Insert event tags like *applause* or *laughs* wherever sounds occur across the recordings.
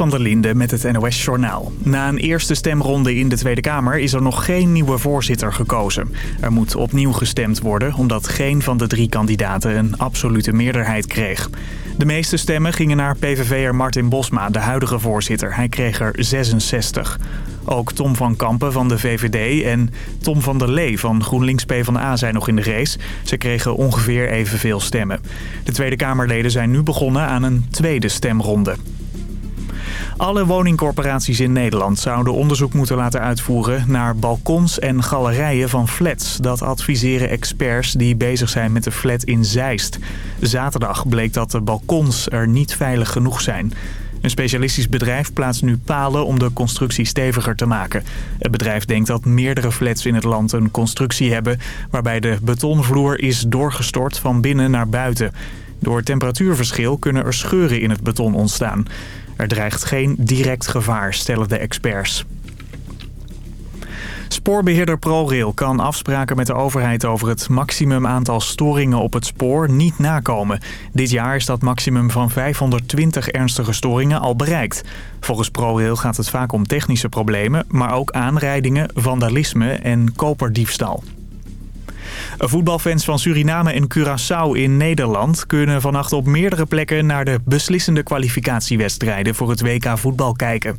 Van der Linde met het NOS-journaal. Na een eerste stemronde in de Tweede Kamer is er nog geen nieuwe voorzitter gekozen. Er moet opnieuw gestemd worden omdat geen van de drie kandidaten een absolute meerderheid kreeg. De meeste stemmen gingen naar PVV'er Martin Bosma, de huidige voorzitter. Hij kreeg er 66. Ook Tom van Kampen van de VVD en Tom van der Lee van GroenLinks PvdA zijn nog in de race. Ze kregen ongeveer evenveel stemmen. De Tweede Kamerleden zijn nu begonnen aan een tweede stemronde. Alle woningcorporaties in Nederland zouden onderzoek moeten laten uitvoeren naar balkons en galerijen van flats. Dat adviseren experts die bezig zijn met de flat in Zeist. Zaterdag bleek dat de balkons er niet veilig genoeg zijn. Een specialistisch bedrijf plaatst nu palen om de constructie steviger te maken. Het bedrijf denkt dat meerdere flats in het land een constructie hebben... waarbij de betonvloer is doorgestort van binnen naar buiten. Door temperatuurverschil kunnen er scheuren in het beton ontstaan. Er dreigt geen direct gevaar, stellen de experts. Spoorbeheerder ProRail kan afspraken met de overheid over het maximum aantal storingen op het spoor niet nakomen. Dit jaar is dat maximum van 520 ernstige storingen al bereikt. Volgens ProRail gaat het vaak om technische problemen, maar ook aanrijdingen, vandalisme en koperdiefstal. Voetbalfans van Suriname en Curaçao in Nederland kunnen vannacht op meerdere plekken naar de beslissende kwalificatiewedstrijden voor het WK voetbal kijken.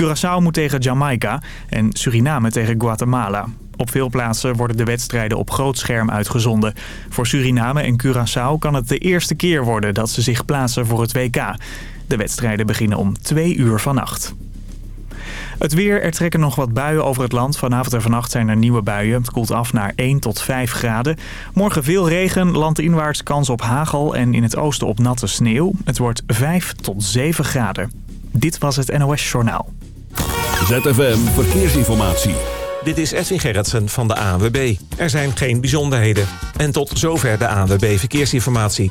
Curaçao moet tegen Jamaica en Suriname tegen Guatemala. Op veel plaatsen worden de wedstrijden op groot scherm uitgezonden. Voor Suriname en Curaçao kan het de eerste keer worden dat ze zich plaatsen voor het WK. De wedstrijden beginnen om twee uur vannacht. Het weer, er trekken nog wat buien over het land. Vanavond en vannacht zijn er nieuwe buien. Het koelt af naar 1 tot 5 graden. Morgen veel regen, landinwaarts kans op hagel en in het oosten op natte sneeuw. Het wordt 5 tot 7 graden. Dit was het NOS Journaal. ZFM Verkeersinformatie. Dit is Edwin Gerritsen van de ANWB. Er zijn geen bijzonderheden. En tot zover de ANWB Verkeersinformatie.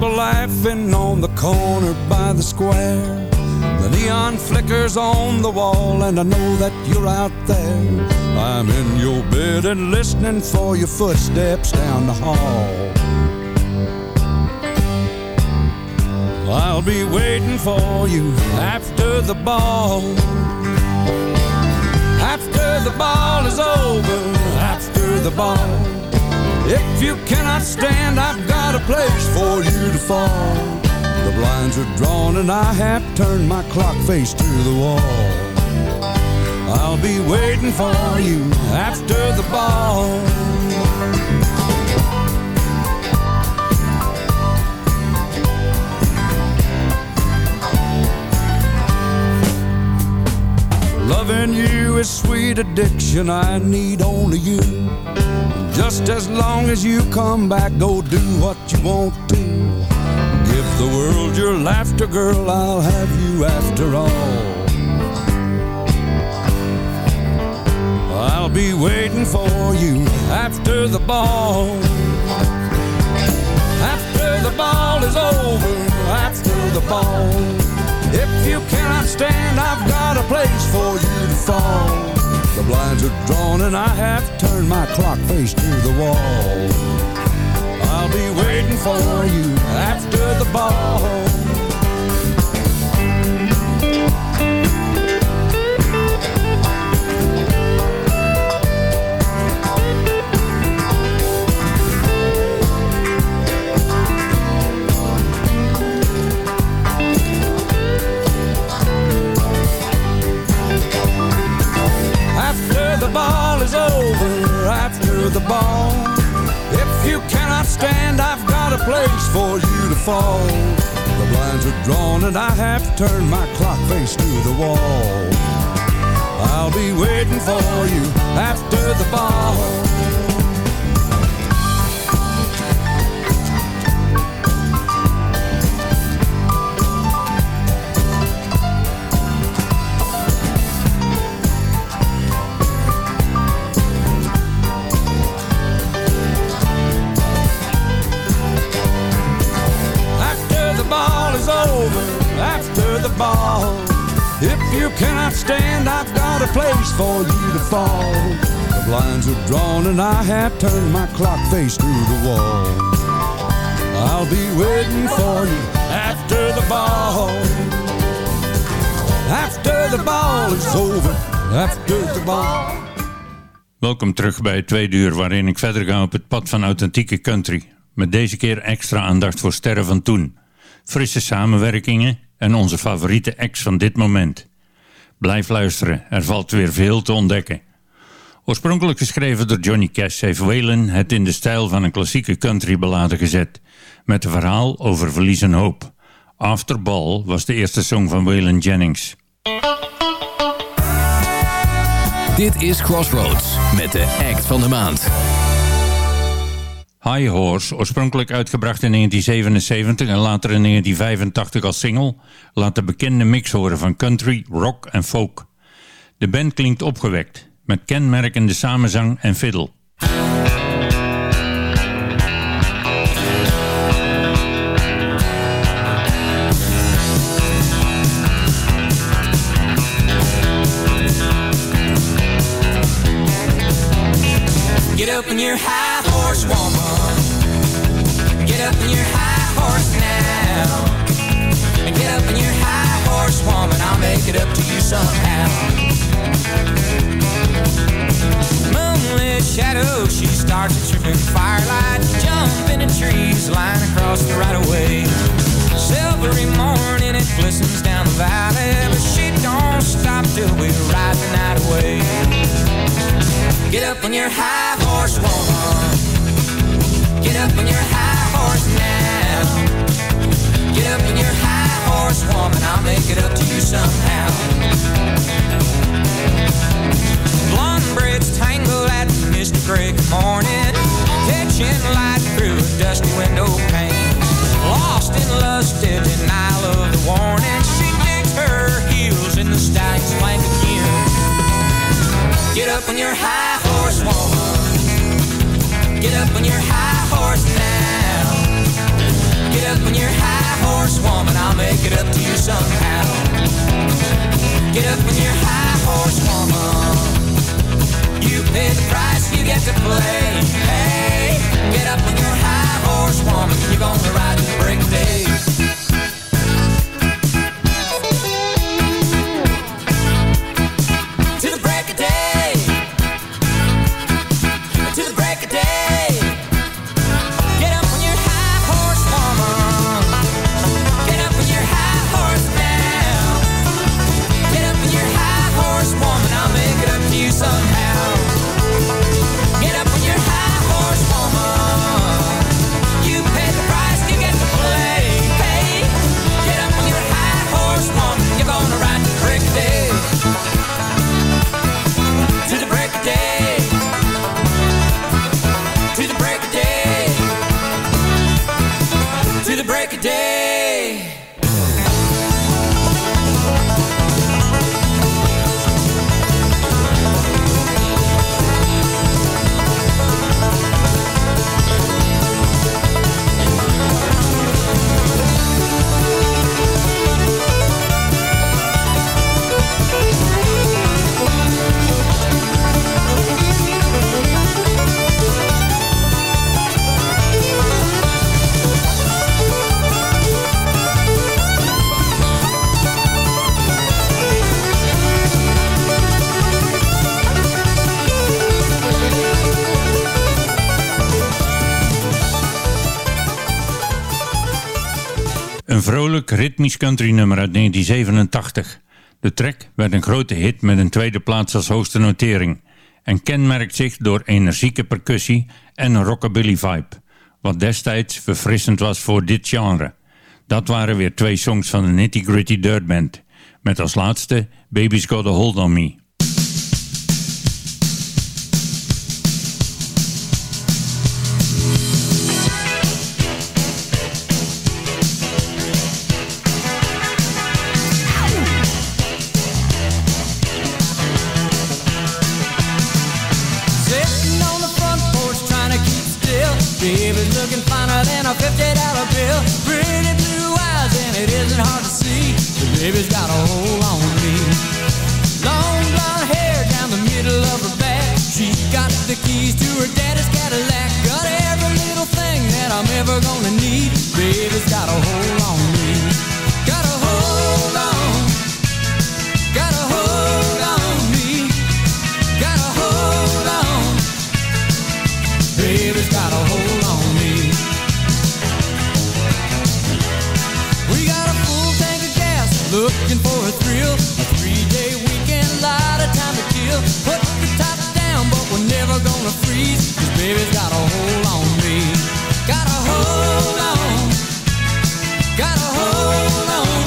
People laughing on the corner by the square. The neon flickers on the wall, and I know that you're out there. I'm in your bed and listening for your footsteps down the hall. I'll be waiting for you after the ball. After the ball is over, after the ball. If you cannot stand, I've got a place for you to fall. The blinds are drawn and I have turned my clock face to the wall. I'll be waiting for you after the ball. Loving you is sweet addiction, I need only you. Just as long as you come back, go do what you want to. Give the world your laughter, girl, I'll have you after all. I'll be waiting for you after the ball. After the ball is over, after the ball. If you cannot stand, I've got a place for you to fall. The blinds are drawn and I have turned my clock face to the wall. I'll be waiting for you after the ball. the ball. If you cannot stand, I've got a place for you to fall. The blinds are drawn and I have turned my clock face to the wall. I'll be waiting for you after the ball. Stand, I've got a place for you to fall. The blinds are drawn and I have turned my clock face to the wall. I'll be waiting for you after the ball. After the ball is over, after the ball. Welkom terug bij het tweede uur waarin ik verder ga op het pad van authentieke country. Met deze keer extra aandacht voor sterren van toen. Frisse samenwerkingen en onze favoriete acts van dit moment. Blijf luisteren, er valt weer veel te ontdekken. Oorspronkelijk geschreven door Johnny Cash heeft Waylon het in de stijl van een klassieke country ballade gezet, met een verhaal over verlies en hoop. After Ball was de eerste song van Waylon Jennings. Dit is Crossroads met de act van de maand. High Horse, oorspronkelijk uitgebracht in 1977 en later in 1985 als single, laat de bekende mix horen van country, rock en folk. De band klinkt opgewekt, met kenmerkende samenzang en fiddle. Get up in your somehow. Moonlit shadow, she starts a tripping firelight. Jumping in trees, lying across the right of way. Silvery morning, it glistens down the valley. But she don't stop till we ride the night away. Get up on your high horse, woman. Get up on your high horse now. Get up on your high horse, woman. I'll make it up to you somehow. Of morning. Catching light through a dusty window pane. Lost in lust, in denial of the warning. She digs her heels in the stallion's flank again. Get up on your high horse, woman. Get up on your high horse now. Get up on your high horse, woman. I'll make it up to you somehow. Get up on your high horse, woman. Pay the price, you get to play. Hey, get up on your high horse, woman. You're gonna ride the break day. Ritmisch country nummer uit 1987. De track werd een grote hit met een tweede plaats als hoogste notering en kenmerkt zich door energieke percussie en een rockabilly vibe. wat destijds verfrissend was voor dit genre. Dat waren weer twee songs van de Nitty Gritty Dirt Band, met als laatste Baby's Got a Hold on Me. Thrill. A three-day weekend, lot of time to kill. Put the top down, but we're never gonna freeze. Cause baby's got a hold on me. Got a hold on. Got a hold on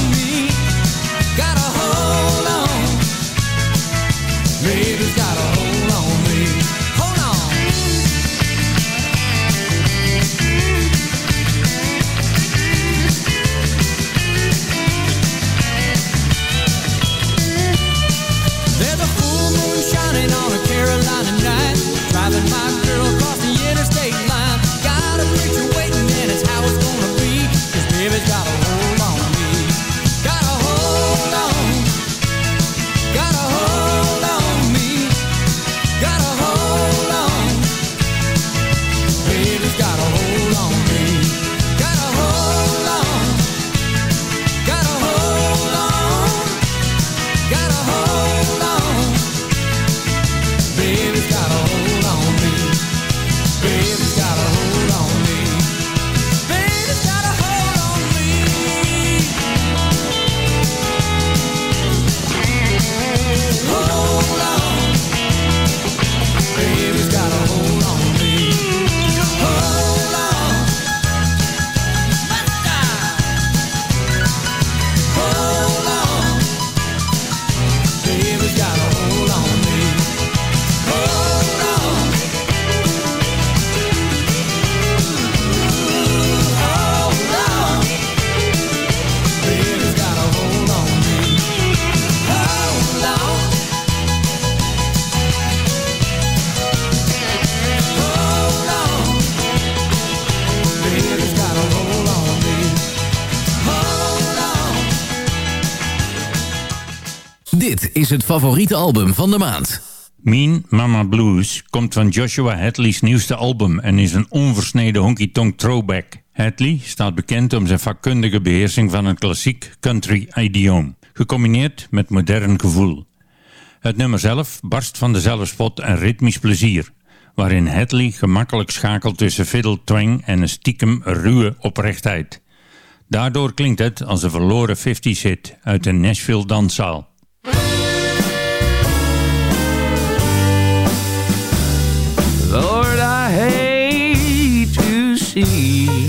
Dit is het favoriete album van de maand. Mean Mama Blues komt van Joshua Hadley's nieuwste album en is een onversneden honky-tonk throwback. Hadley staat bekend om zijn vakkundige beheersing van een klassiek country idioom, gecombineerd met modern gevoel. Het nummer zelf barst van de zelfspot en ritmisch plezier, waarin Hadley gemakkelijk schakelt tussen fiddle twang en een stiekem ruwe oprechtheid. Daardoor klinkt het als een verloren 50s hit uit een Nashville danszaal. Lord, I hate to see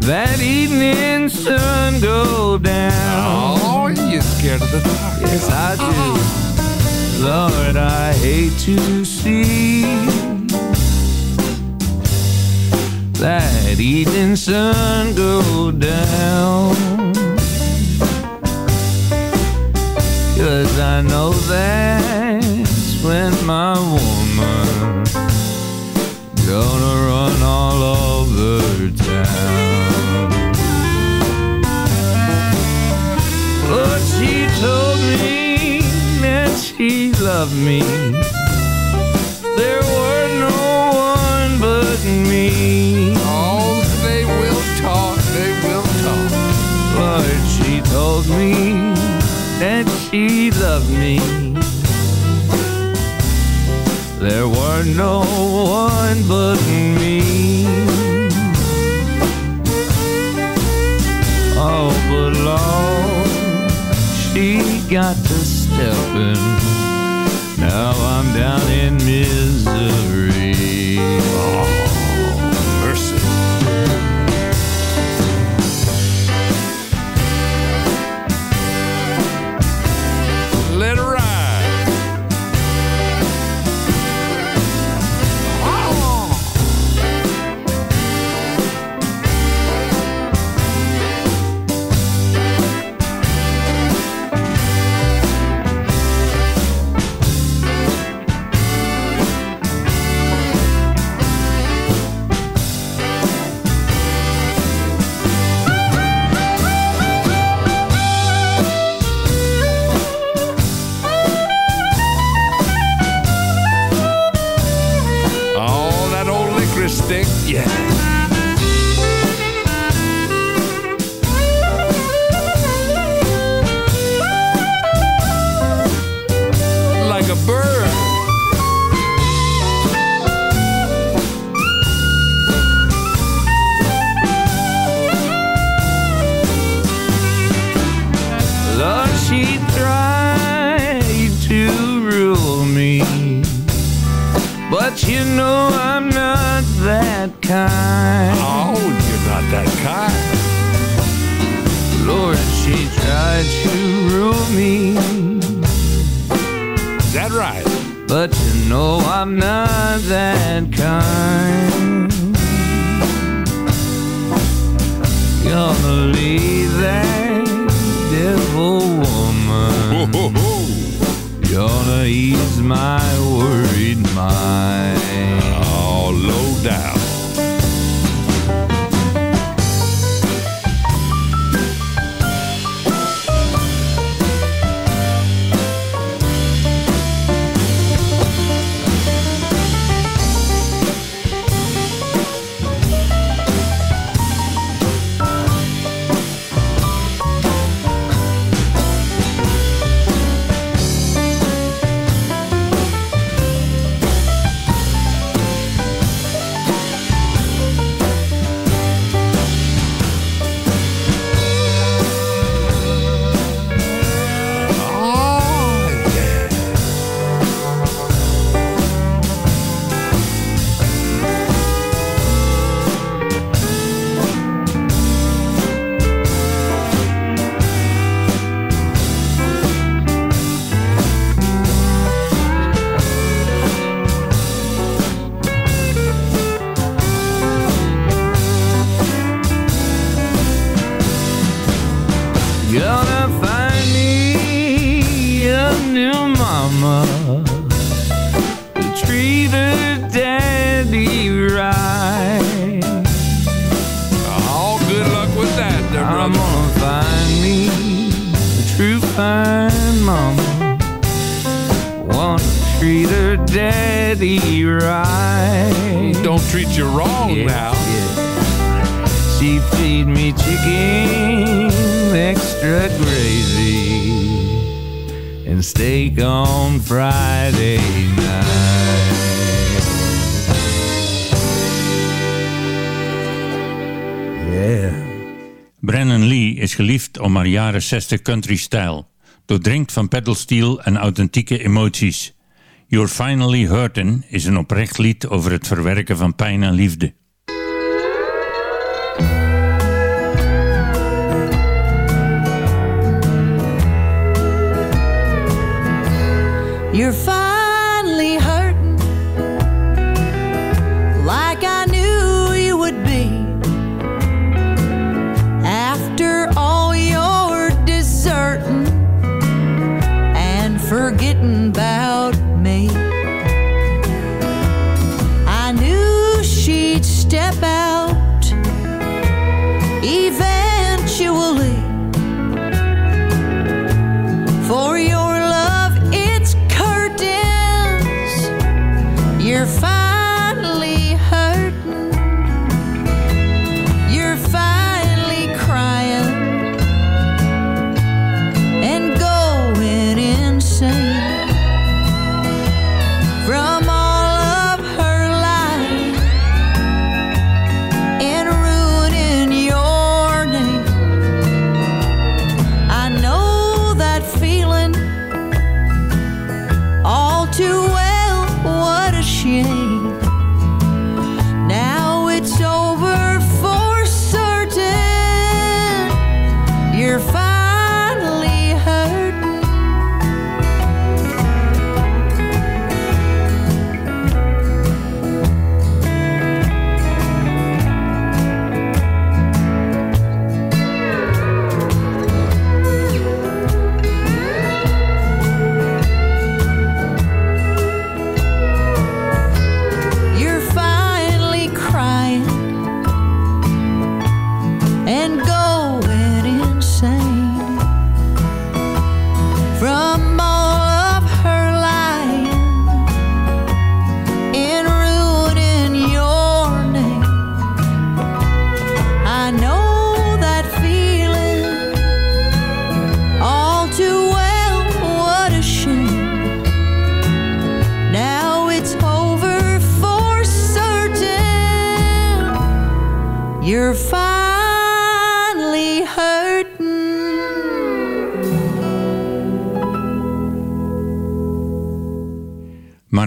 that evening sun go down. Oh, you're scared of the dark. Yes, I do. Lord, I hate to see that evening sun go down. Cause I know that's when my woman gonna run all over town. But she told me that she loved me. There were no one but me. Oh, they will talk, they will talk. But she told me that she loved me. There were no one but me. Oh, but Lord, she got to stepping. Now I'm down in misery. down. jaren 60 country style, doordringt van pedalsteel en authentieke emoties. You're Finally Hurtin' is een oprecht lied over het verwerken van pijn en liefde.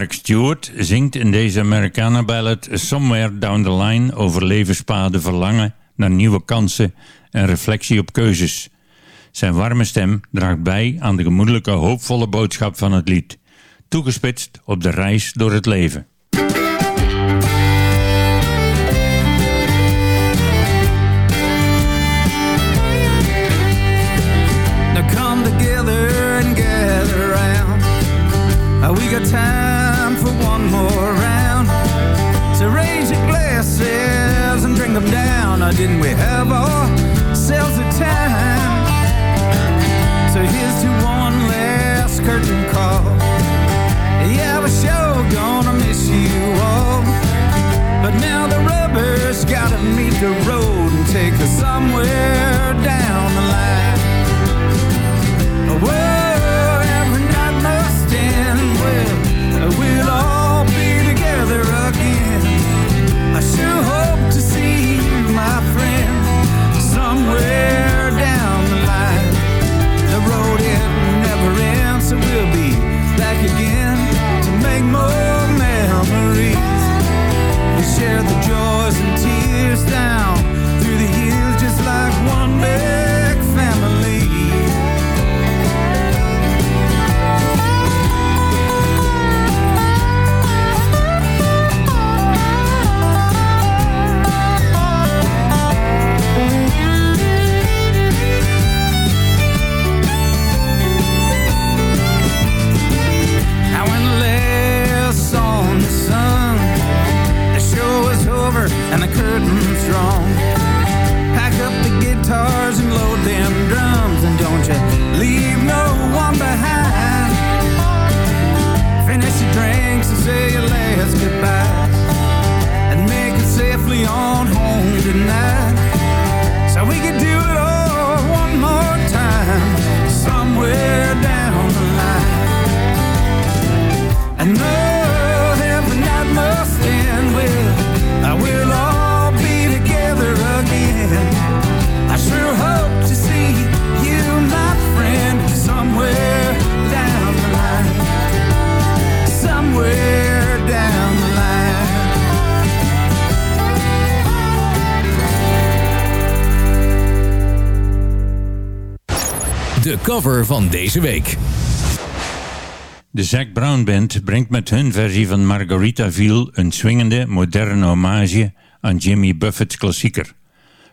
Mark Stewart zingt in deze Americana ballad Somewhere Down the Line over levenspaden, verlangen naar nieuwe kansen en reflectie op keuzes. Zijn warme stem draagt bij aan de gemoedelijke, hoopvolle boodschap van het lied. Toegespitst op de reis door het leven. Didn't we have ourselves a time? So here's to one last curtain call. Yeah, we're sure gonna miss you all. But now the rubber's gotta meet the road and take us somewhere down the line. Whoa, cover van deze week. De Zac Brown Band brengt met hun versie van Margaritaville een swingende, moderne hommage aan Jimmy Buffett's klassieker.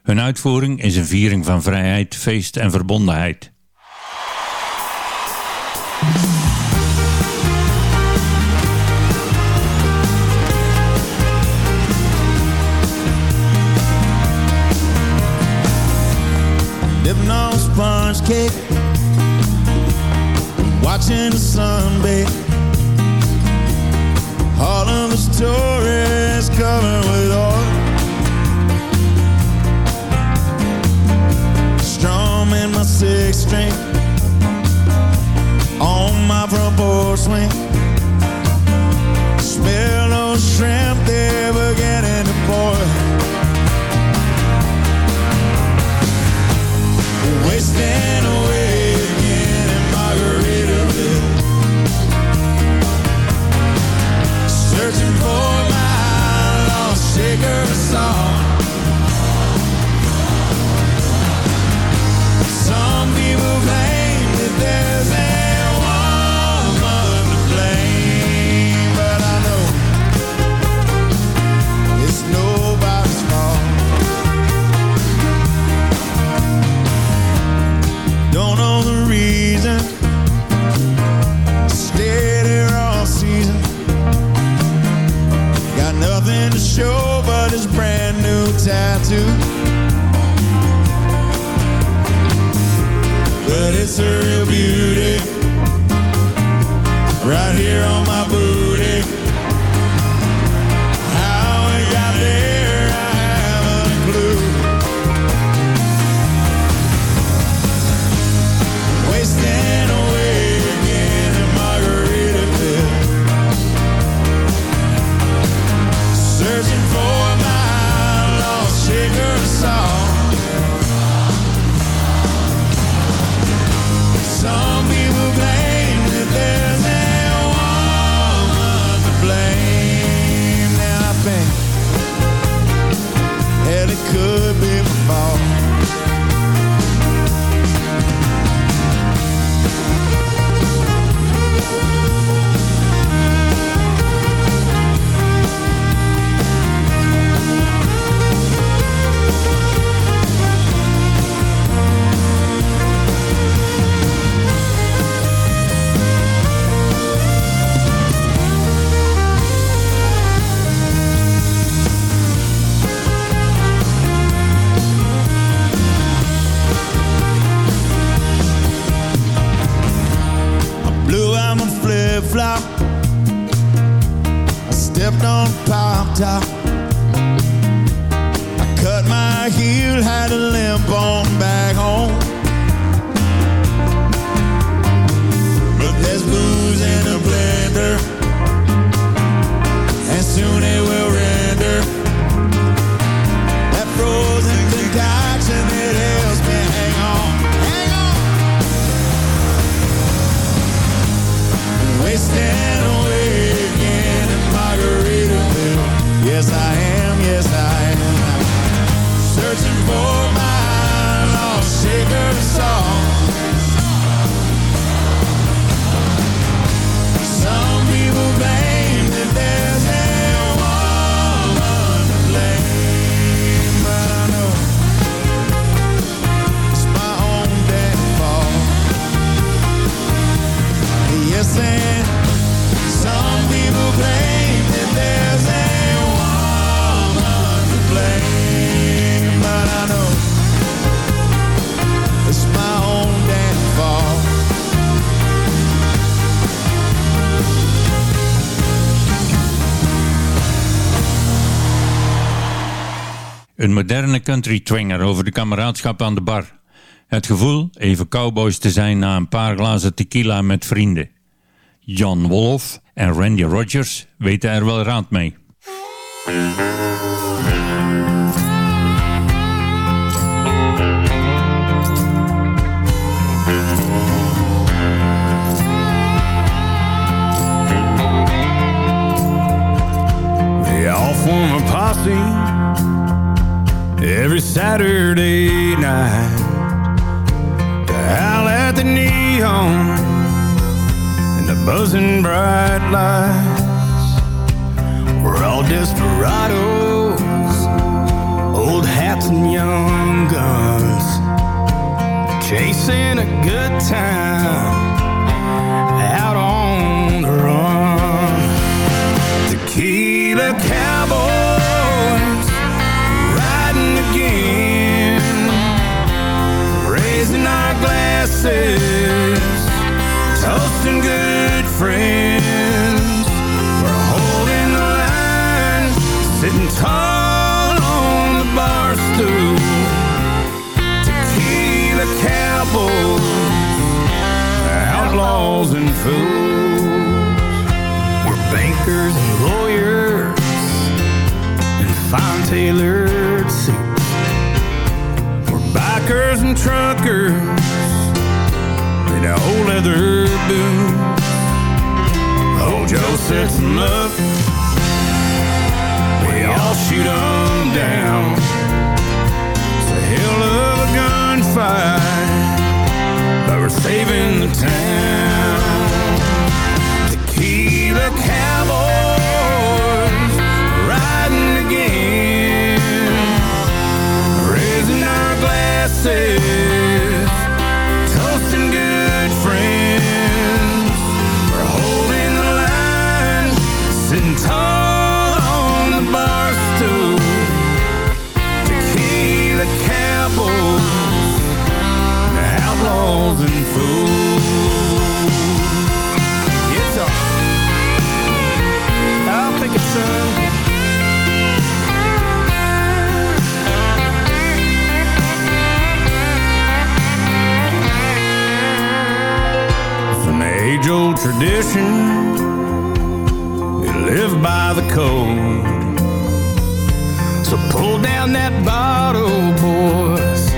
Hun uitvoering is een viering van vrijheid, feest en verbondenheid. Dipping on sponge cake Watching the sun bake All of the stories covered with oil Strumming my six string. On my front porch swing lost shaker answer Een moderne country twanger over de kameraadschap aan de bar. Het gevoel even cowboys te zijn na een paar glazen tequila met vrienden. John Wolf en Randy Rogers weten er wel raad mee. They all every Saturday night to howl at the neon and the buzzing bright lights. We're all desperados, old hats and young guns, chasing a good time glasses, toasting good friends. We're holding the line, sitting tall on the bar stool. Tequila cowboys, outlaws and fools. We're bankers and lawyers in fine tailored suits. We're bikers and truckers in old leather boots. Old Joe sets them up. We all shoot 'em down. It's a hell of a gunfight, but we're saving the town. Tequila cowboys age-old tradition. We live by the code. So pull down that bottle, boys.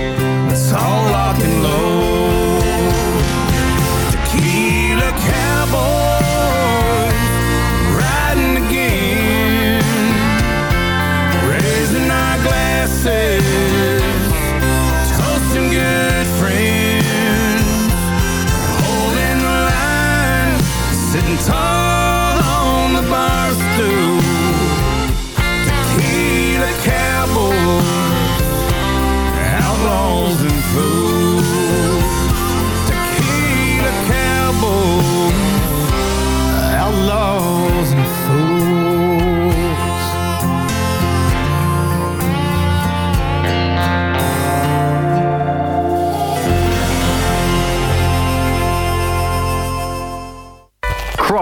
Let's all lock and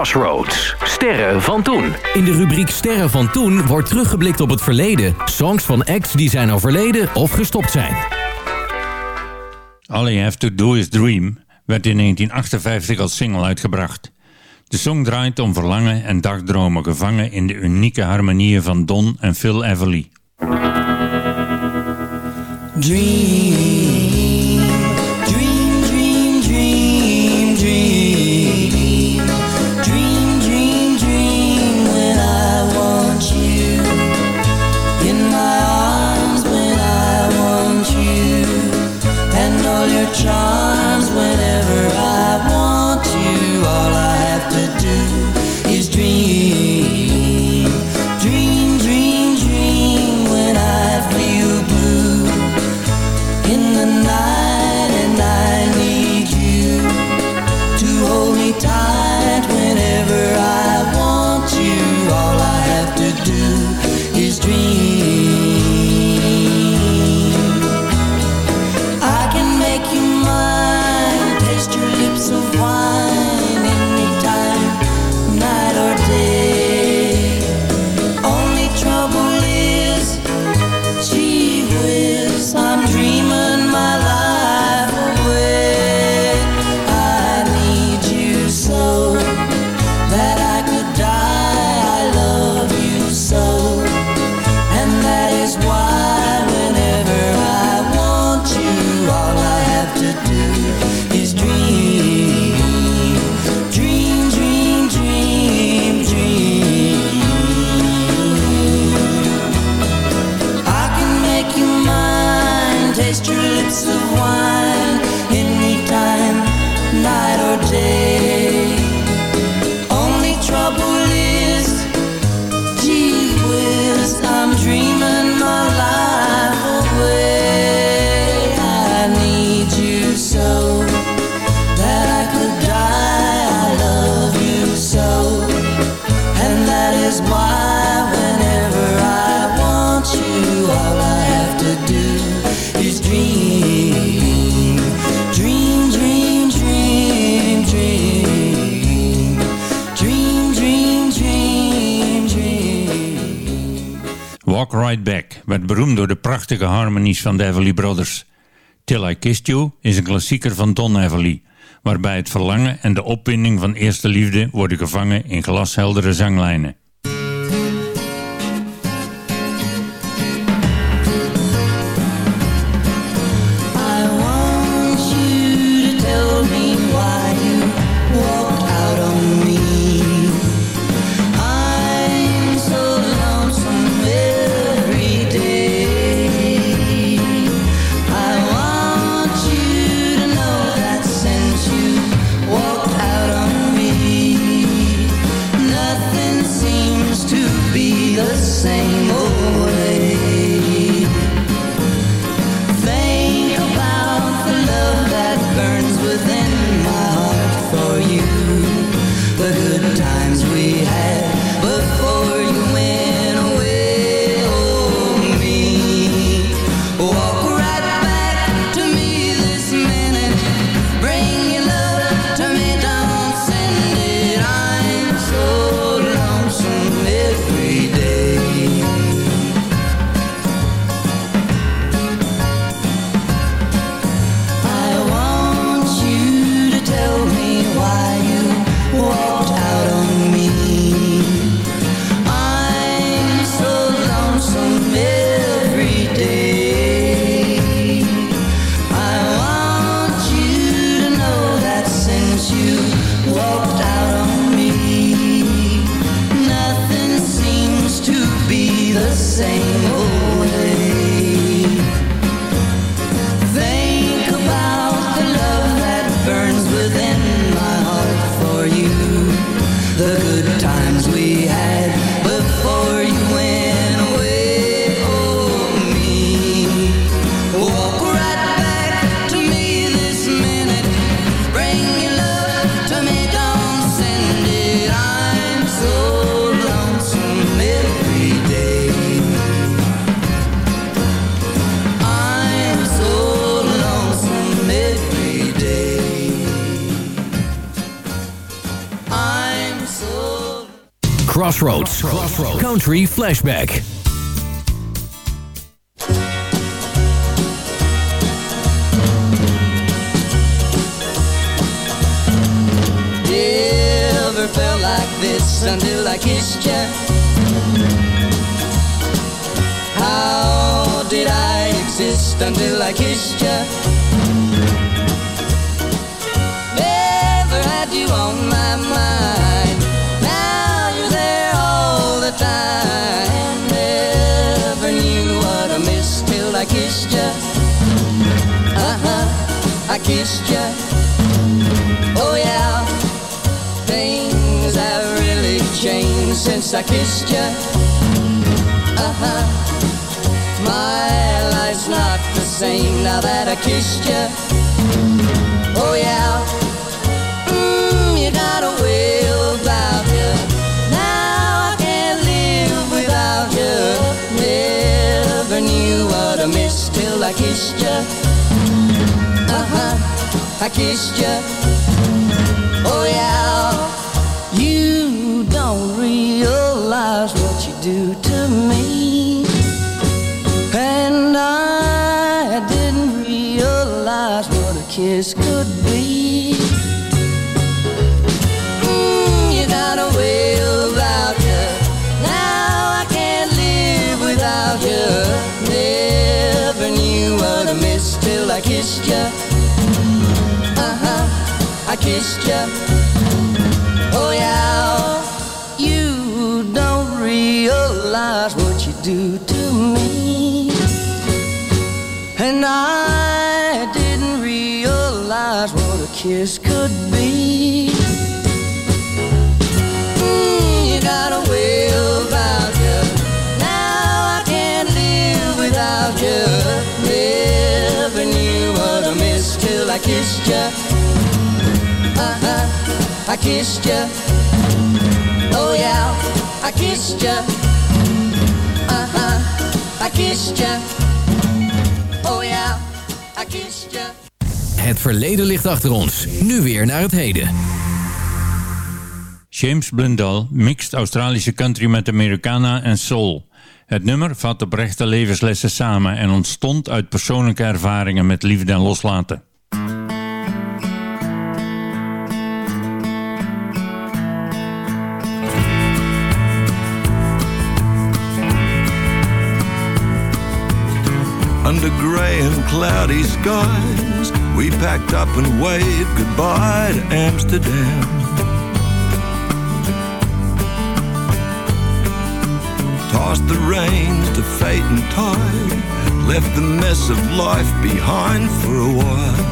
Crossroads. Sterren van toen. In de rubriek Sterren van toen wordt teruggeblikt op het verleden. Songs van acts die zijn overleden of gestopt zijn. All You Have To Do Is Dream werd in 1958 als single uitgebracht. De song draait om verlangen en dagdromen gevangen in de unieke harmonieën van Don en Phil Everly. Dream prachtige harmonies van de Everly Brothers. Till I Kissed You is een klassieker van Don Everly, waarbij het verlangen en de opwinding van eerste liefde worden gevangen in glasheldere zanglijnen. Crossroads. Country Flashback. Never felt like this until I kissed you. How did I exist until I kissed you? Never had you on kissed you. Oh yeah, things have really changed since I kissed you. Uh huh, my life's not the same now that I kissed you. Oh yeah, I kissed you. Oh yeah, you don't realize what you do to me. And I didn't realize what a kiss could be. Kissed you. Oh yeah, you don't realize what you do to me. And I didn't realize what a kiss could be. I kissed you. Oh yeah, I kissed you. Uh huh, I kissed you. Oh yeah, I kissed you. Het verleden ligt achter ons. Nu weer naar het heden. James Blundell mixt Australische country met Americana en soul. Het nummer vat oprechte levenslessen samen en ontstond uit persoonlijke ervaringen met liefde en loslaten. Cloudy skies, we packed up and waved goodbye to Amsterdam. Tossed the reins to fate and tide, left the mess of life behind for a while.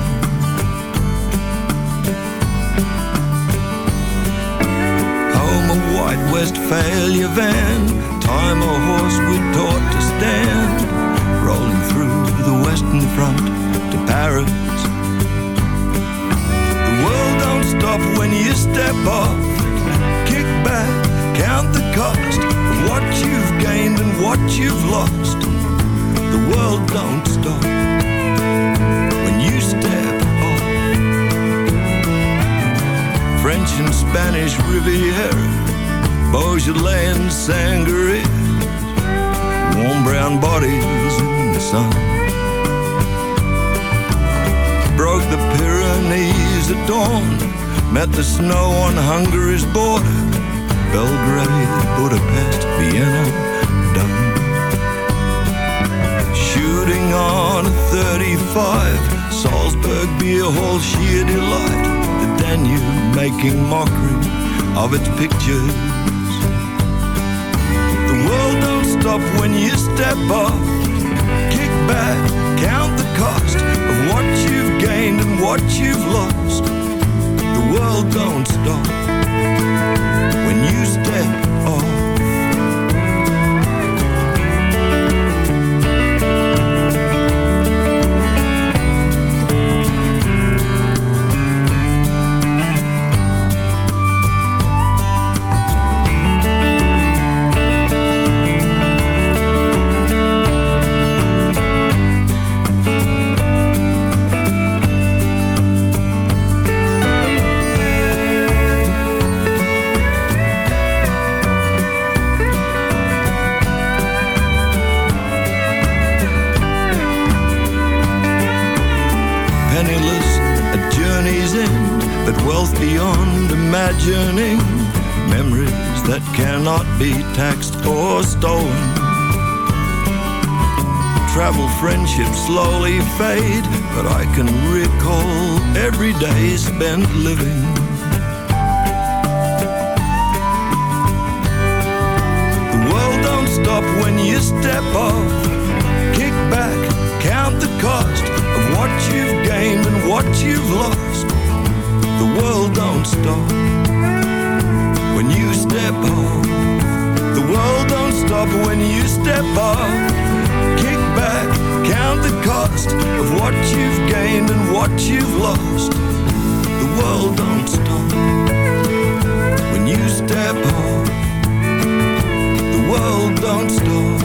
Home a white Westfalia van, time a horse we taught to stand, rolling through the western front to Paris. The world don't stop when you step off. Kick back, count the cost of what you've gained and what you've lost. The world don't stop when you step off. French and Spanish Riviera, Beaujolais and Sangria, warm brown bodies sun. Broke the Pyrenees at dawn, met the snow on Hungary's border, Belgrade, Budapest, Vienna, done. Shooting on a 35, Salzburg beer hall sheer delight, the Danube making mockery of its pictures. The world don't stop when you step off. Back, count the cost of what you've gained and what you've lost. The world don't stop when you step not be taxed or stolen. Travel friendships slowly fade, but I can recall every day spent living. The world don't stop when you step off. Kick back, count the cost of what you've gained and what you've lost. The world don't stop when you step home. The world don't stop when you step up. Kick back, count the cost of what you've gained and what you've lost. The world don't stop when you step home. The world don't stop.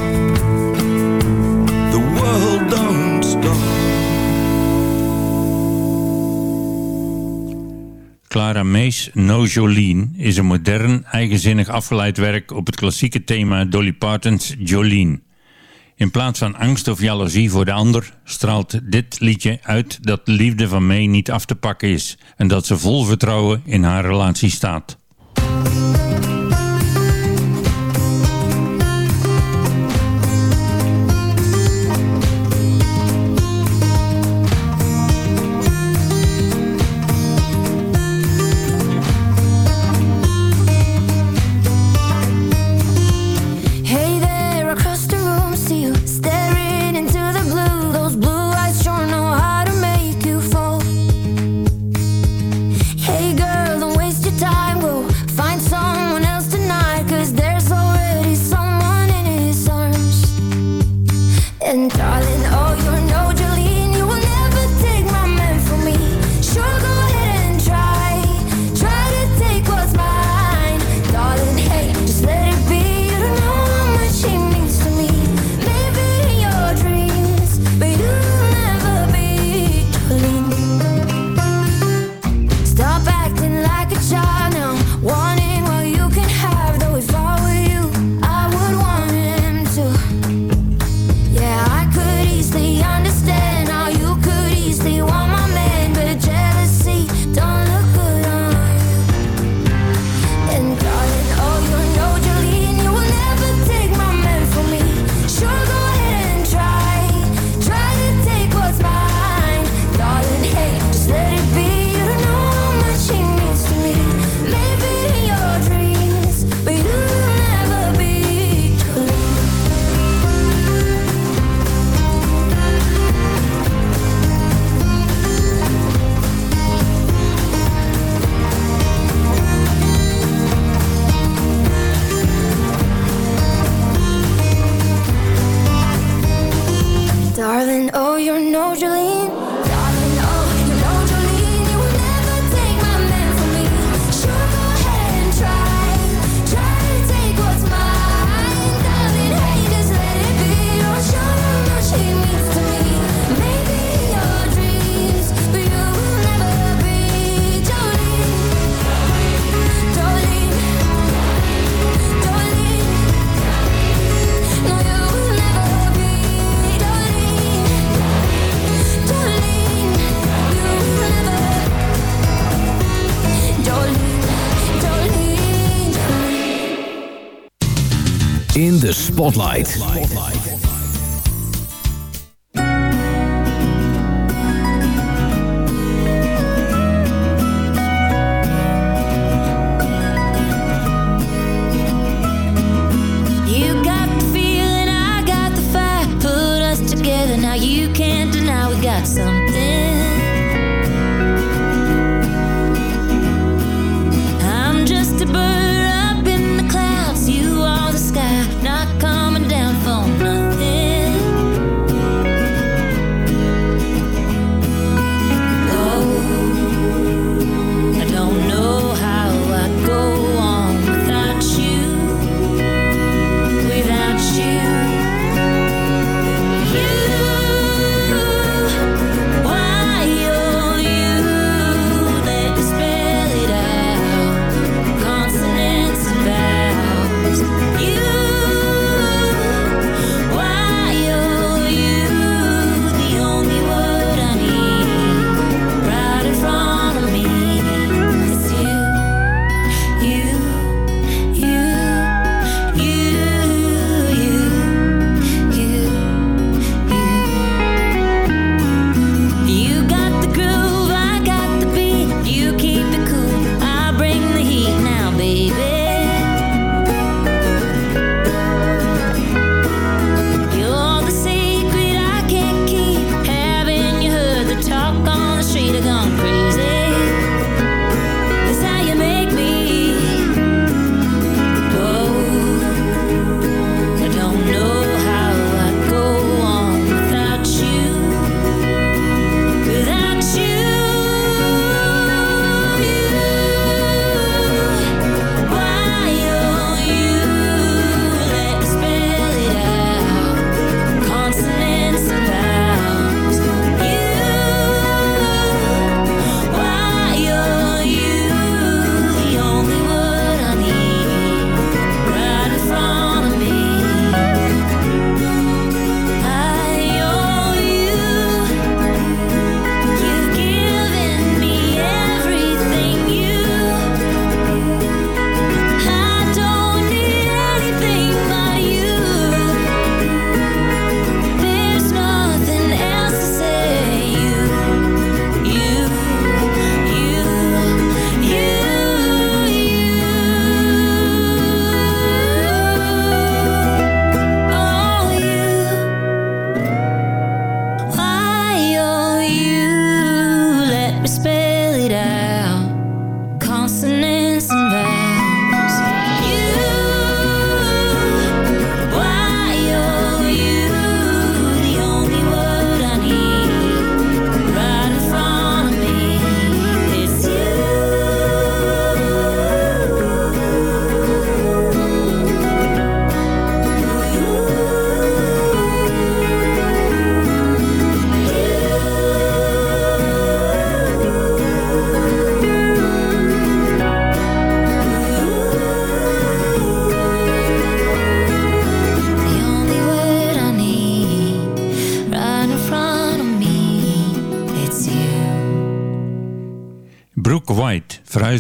The world don't stop. Clara Mees No Jolene is een modern, eigenzinnig afgeleid werk op het klassieke thema Dolly Parton's Jolene. In plaats van angst of jaloezie voor de ander, straalt dit liedje uit dat de liefde van May niet af te pakken is en dat ze vol vertrouwen in haar relatie staat. Spotlight. Spotlight.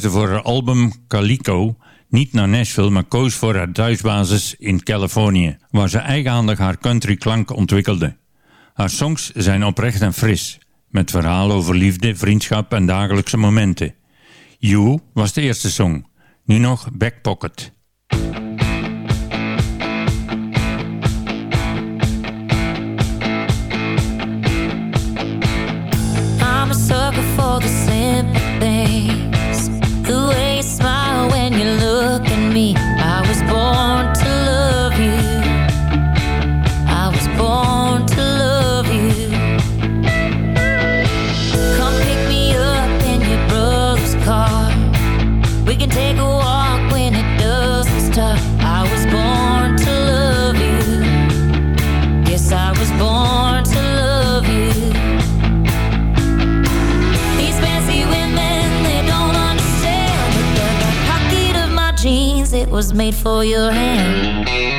voor haar album Calico niet naar Nashville, maar koos voor haar thuisbasis in Californië, waar ze eigenhandig haar country klank ontwikkelde. Haar songs zijn oprecht en fris, met verhalen over liefde, vriendschap en dagelijkse momenten. You was de eerste song, nu nog Back Pocket. I'm a for the simple was made for your hand.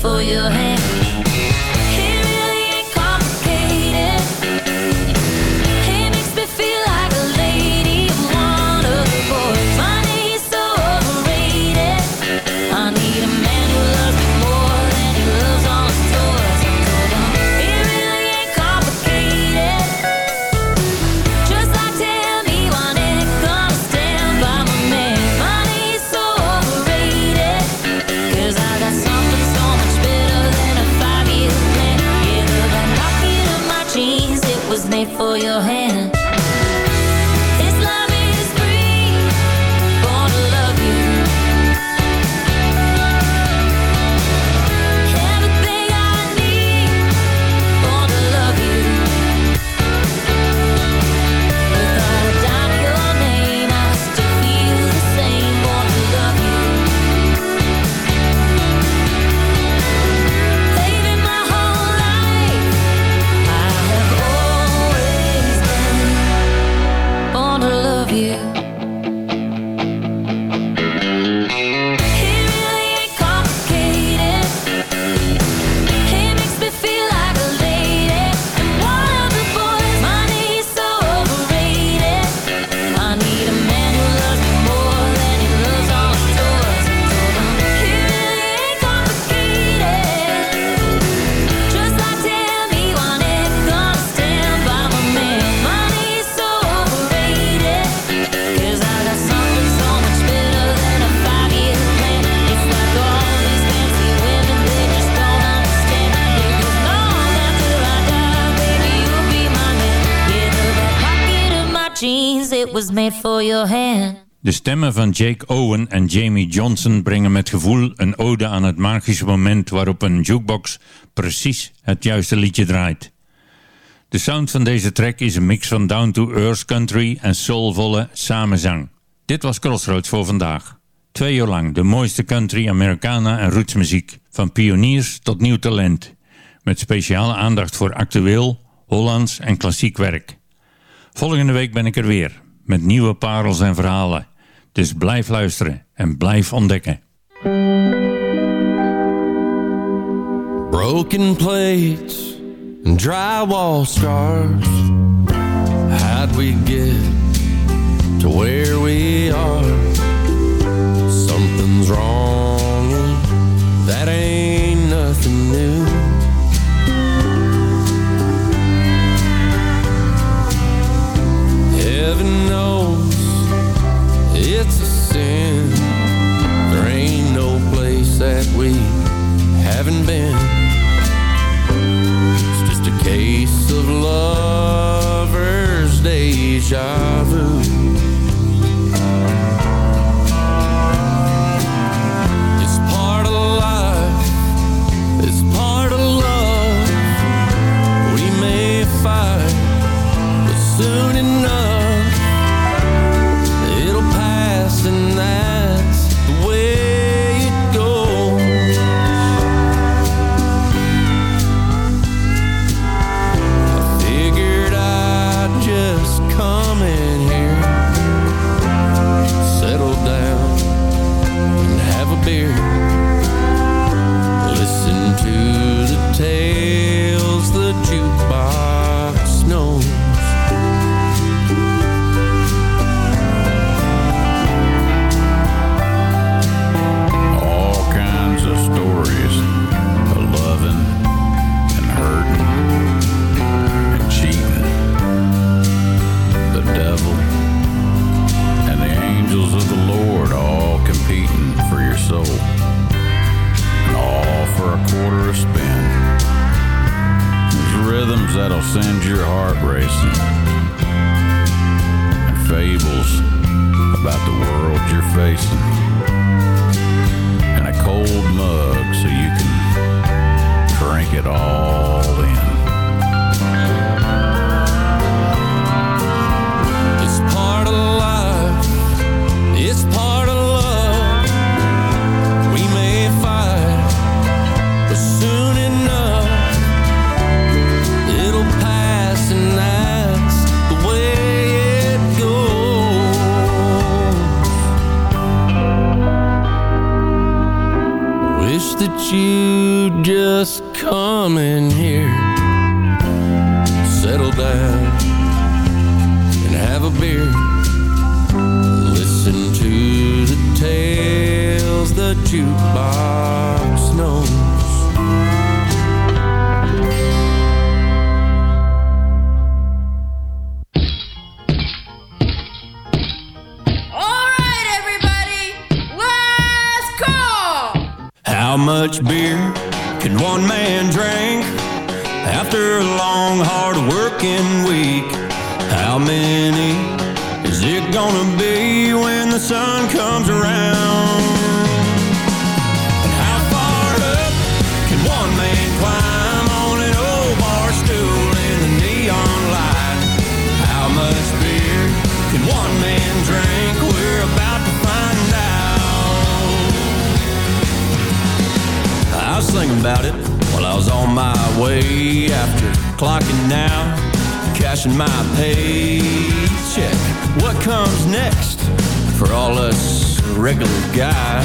for your hand. De stemmen van Jake Owen en Jamie Johnson brengen met gevoel een ode aan het magische moment waarop een jukebox precies het juiste liedje draait. De sound van deze track is een mix van down-to-earth country en soulvolle samenzang. Dit was Crossroads voor vandaag. Twee uur lang de mooiste country, Americana en rootsmuziek. Van pioniers tot nieuw talent. Met speciale aandacht voor actueel, Hollands en klassiek werk. Volgende week ben ik er weer. Met nieuwe parels en verhalen. Dus blijf luisteren en blijf ontdekken. Broken plates and drywall scars How'd we get to where we are? Something's wrong, that ain't nothing new that we haven't been. It's just a case of lovers' deja vu. Racing. And fables about the world you're facing and a cold mug so you can drink it all Was about it while I was on my way after clocking out, cashing my paycheck. What comes next for all us regular guys?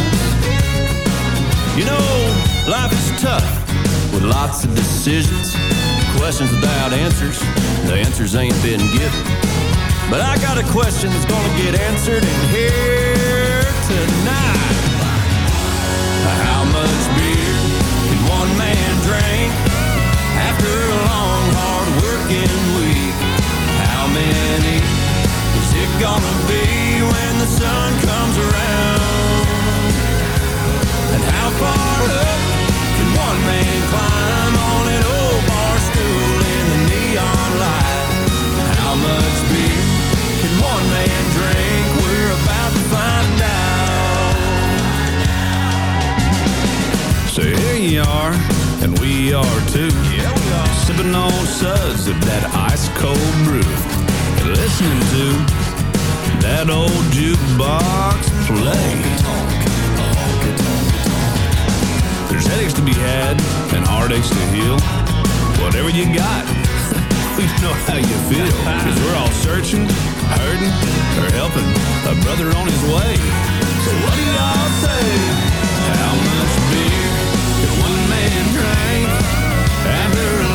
You know, life is tough with lots of decisions, questions without answers. The answers ain't been given. But I got a question that's gonna get answered in here tonight. Working week? How many is it gonna be when the sun comes around? And how far up can one man climb on an old bar stool in the neon light? How much beer can one man drink? We're about to find out. So here you are, and we are too. Sipping on suds of that ice cold brew. Listening to that old jukebox play. There's headaches to be had and heartaches to heal. Whatever you got, *laughs* we know how you feel. Cause we're all searching, hurting, or helping a brother on his way. So what do y'all say? How much beer can one man drink after